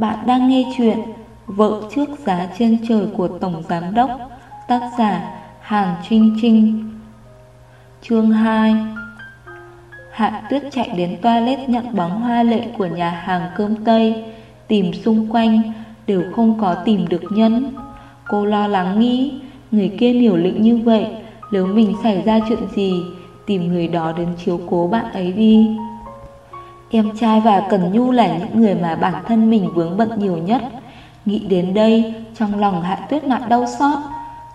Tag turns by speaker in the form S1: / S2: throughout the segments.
S1: Bạn đang nghe chuyện Vợ trước giá trên trời của Tổng Giám Đốc, Tác giả Hàn Trinh Trinh. Chương 2 Hạ tuyết chạy đến toilet nhận bóng hoa lệ của nhà hàng cơm Tây, Tìm xung quanh, đều không có tìm được nhân. Cô lo lắng nghĩ, Người kia liều lĩnh như vậy, Nếu mình xảy ra chuyện gì, Tìm người đó đến chiếu cố bạn ấy đi. Em trai và Cần Nhu là những người mà bản thân mình vướng bận nhiều nhất. Nghĩ đến đây, Trong lòng hạ tuyết lại đau xót.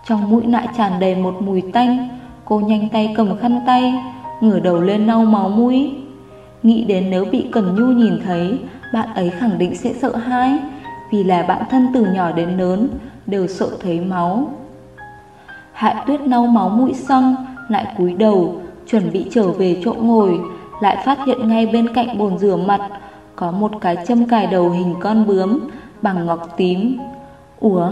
S1: Trong mũi lại tràn đầy một mùi tanh, Cô nhanh tay cầm khăn tay, Ngửa đầu lên lau máu mũi. Nghĩ đến nếu bị Cần Nhu nhìn thấy, Bạn ấy khẳng định sẽ sợ hãi, Vì là bạn thân từ nhỏ đến lớn, Đều sợ thấy máu. Hạ tuyết lau máu mũi xong, Lại cúi đầu, Chuẩn bị trở về chỗ ngồi lại phát hiện ngay bên cạnh bồn rửa mặt có một cái châm cài đầu hình con bướm bằng ngọc tím. Ủa,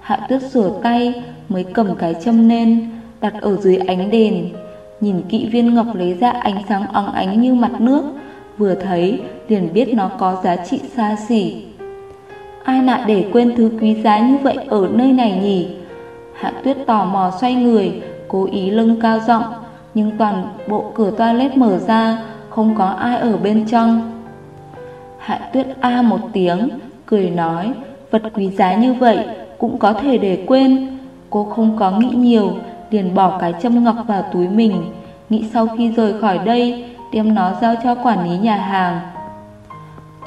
S1: Hạ Tuyết rửa tay mới cầm cái châm lên, đặt ở dưới ánh đèn. Nhìn kỹ viên ngọc lấy ra ánh sáng óng ánh như mặt nước, vừa thấy liền biết nó có giá trị xa xỉ. Ai lại để quên thứ quý giá như vậy ở nơi này nhỉ? Hạ Tuyết tò mò xoay người, cố ý lưng cao giọng, nhưng toàn bộ cửa toilet mở ra, không có ai ở bên trong. Hạ tuyết A một tiếng, cười nói, vật quý giá như vậy cũng có thể để quên. Cô không có nghĩ nhiều, liền bỏ cái châm ngọc vào túi mình, nghĩ sau khi rời khỏi đây, đem nó giao cho quản lý nhà hàng.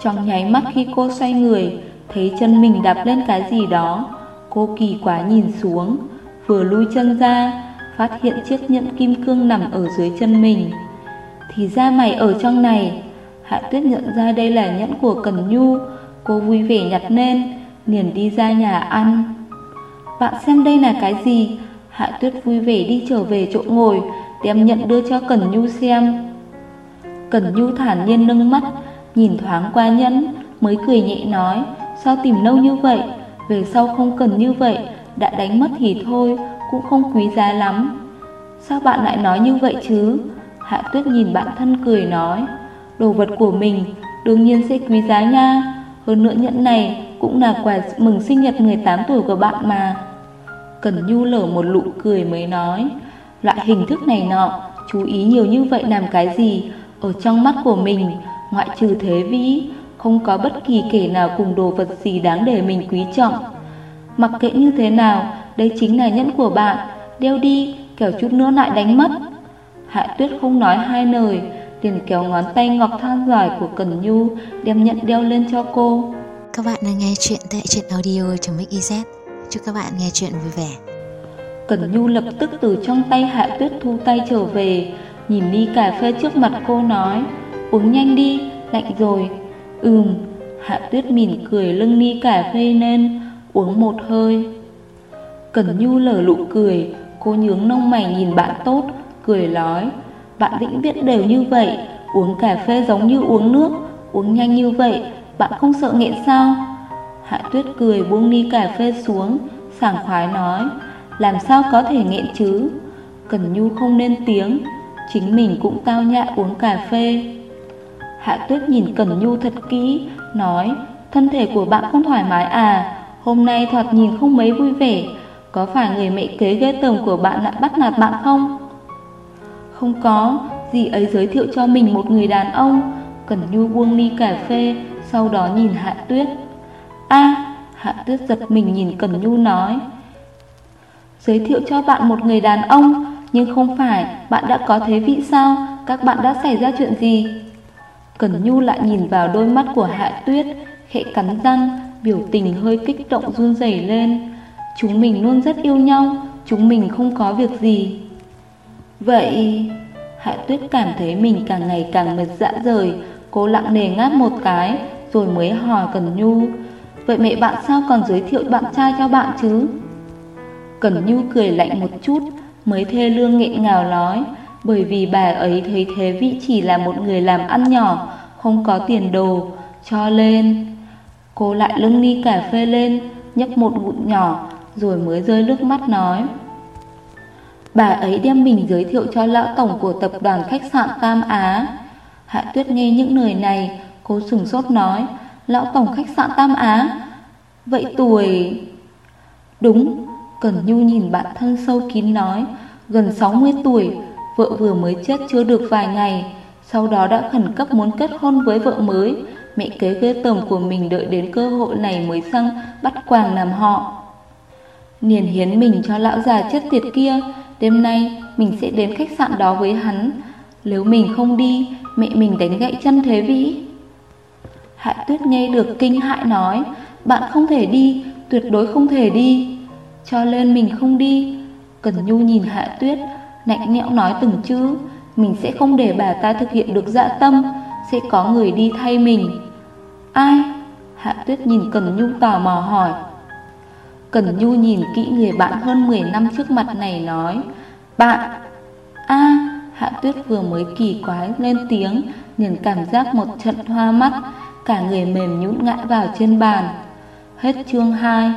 S1: Trong nháy mắt khi cô xoay người, thấy chân mình đạp lên cái gì đó, cô kỳ quá nhìn xuống, vừa lui chân ra, phát hiện chiếc nhẫn kim cương nằm ở dưới chân mình. Thì ra mày ở trong này. Hạ Tuyết nhận ra đây là nhẫn của Cần Nhu, cô vui vẻ nhặt lên, liền đi ra nhà ăn. Bạn xem đây là cái gì? Hạ Tuyết vui vẻ đi trở về chỗ ngồi, đem nhận đưa cho Cần Nhu xem. Cần Nhu thản nhiên nâng mắt, nhìn thoáng qua nhẫn, mới cười nhẹ nói, sao tìm lâu như vậy, về sau không cần như vậy, đã đánh mất thì thôi, cũng không quý giá lắm. Sao bạn lại nói như vậy chứ? Hạ Tuyết nhìn bạn thân cười nói, đồ vật của mình đương nhiên sẽ quý giá nha. Hơn nữa nhẫn này cũng là quà mừng sinh nhật 18 tuổi của bạn mà. Cần Nhu lở một lụ cười mới nói, loại hình thức này nọ, chú ý nhiều như vậy làm cái gì? Ở trong mắt của mình, ngoại trừ thế vĩ, không có bất kỳ kẻ nào cùng đồ vật gì đáng để mình quý trọng. Mặc kệ như thế nào, đây chính là nhẫn của bạn, đeo đi, kẻo chút nữa lại đánh mất. Hạ Tuyết không nói hai lời, liền kéo ngón tay ngọc than dài của Cần Nhu đem nhận đeo lên cho cô.
S2: Các bạn đang nghe chuyện tại truyện audio.mix.iz. Chúc các bạn nghe chuyện vui vẻ.
S1: Cần Nhu lập tức từ trong tay Hạ Tuyết thu tay trở về, nhìn ly cà phê trước mặt cô nói, uống nhanh đi, lạnh rồi. Ừm, Hạ Tuyết mỉm cười lưng ly cà phê lên, uống một hơi. Cần Nhu lở lụ cười, cô nhướng nông mày nhìn bạn tốt, cười nói, bạn vĩnh viễn đều như vậy, uống cà phê giống như uống nước, uống nhanh như vậy, bạn không sợ nghiện sao? Hạ Tuyết cười buông ly cà phê xuống, sảng khoái nói, làm sao có thể nghiện chứ? Cần Nhu không nên tiếng, chính mình cũng tao nhã uống cà phê. Hạ Tuyết nhìn Cần Nhu thật kỹ, nói, thân thể của bạn không thoải mái à, hôm nay thoạt nhìn không mấy vui vẻ, có phải người mẹ kế ghê tởm của bạn lại bắt nạt bạn không? Không có, dì ấy giới thiệu cho mình một người đàn ông. Cẩn Nhu buông ly cà phê, sau đó nhìn Hạ Tuyết. a Hạ Tuyết giật mình nhìn Cẩn Nhu nói. Giới thiệu cho bạn một người đàn ông, nhưng không phải bạn đã có thế vị sao? Các bạn đã xảy ra chuyện gì? Cẩn Nhu lại nhìn vào đôi mắt của Hạ Tuyết, khẽ cắn răng, biểu tình hơi kích động run rẩy lên. Chúng mình luôn rất yêu nhau, chúng mình không có việc gì. Vậy... Hạ Tuyết cảm thấy mình càng ngày càng mệt dã rời, cô lặng nề ngáp một cái, rồi mới hỏi Cần Nhu. Vậy mẹ bạn sao còn giới thiệu bạn trai cho bạn chứ? Cần Nhu cười lạnh một chút, mới thê lương nghẹn ngào nói, bởi vì bà ấy thấy thế vị chỉ là một người làm ăn nhỏ, không có tiền đồ, cho lên. Cô lại lưng ly cà phê lên, nhấp một ngụm nhỏ, rồi mới rơi nước mắt nói. Bà ấy đem mình giới thiệu cho lão tổng của tập đoàn khách sạn Tam Á. Hạ Tuyết nghe những lời này, cô sừng sốt nói, Lão tổng khách sạn Tam Á? Vậy tuổi... Đúng, cần Nhu nhìn bạn thân sâu kín nói Gần 60 tuổi Vợ vừa mới chết chưa được vài ngày Sau đó đã khẩn cấp muốn kết hôn với vợ mới. Mẹ kế ghê tởm của mình đợi đến cơ hội này mới sang bắt quàng làm họ. Niền hiến mình cho lão già chết tiệt kia, Đêm nay mình sẽ đến khách sạn đó với hắn. Nếu mình không đi, Mẹ mình đánh gãy chân thế vĩ. Hạ tuyết nghe được kinh hại nói, Bạn không thể đi, Tuyệt đối không thể đi. Cho nên mình không đi. Cần nhu nhìn hạ tuyết, Lạnh nhẽo nói từng chữ, Mình sẽ không để bà ta thực hiện được dạ tâm, Sẽ có người đi thay mình. Ai? Hạ tuyết nhìn Cần Nhu tò mò hỏi. Cần Nhu nhìn kỹ người bạn hơn 10 năm trước mặt này nói, Bạn, a, Hạ tuyết vừa mới kỳ quái lên tiếng, liền cảm giác một trận hoa mắt, Cả người mềm nhũn ngã vào trên bàn. Hết chương 2